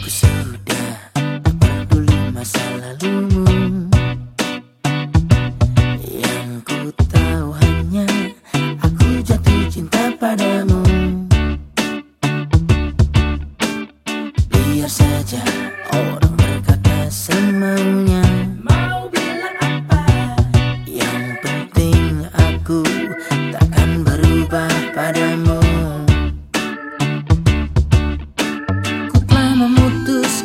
Aku sudah Yang ku Aku jatuh cinta padamu. Biar saja orang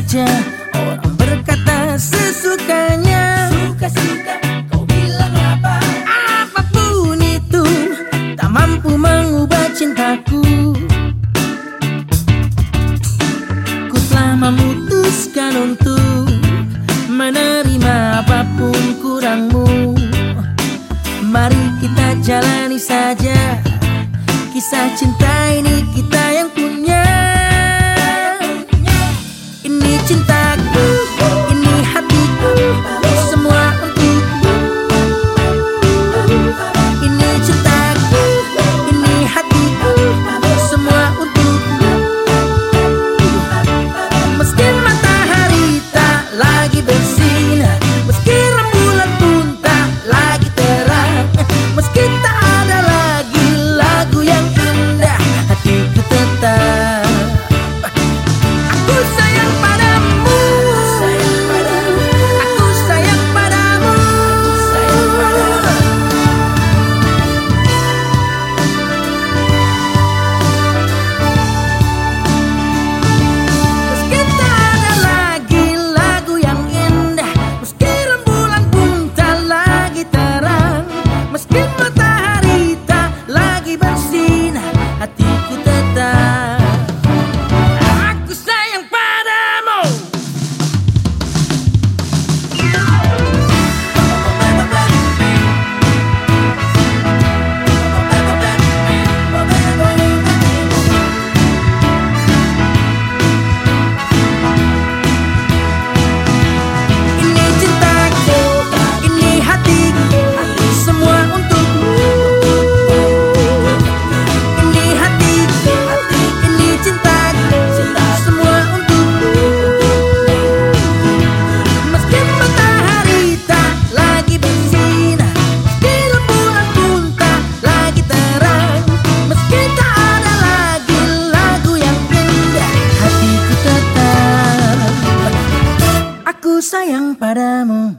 saja. Orang berkata sesukanya. Suka-suka kau bilang apa? Apa pun itu tak mampu mengubah cintaku. Ku telah memutuskan untuk menerima apa pun kurangmu. Mari kita jalani saja Kisah cinta ini kita yang sayang padamu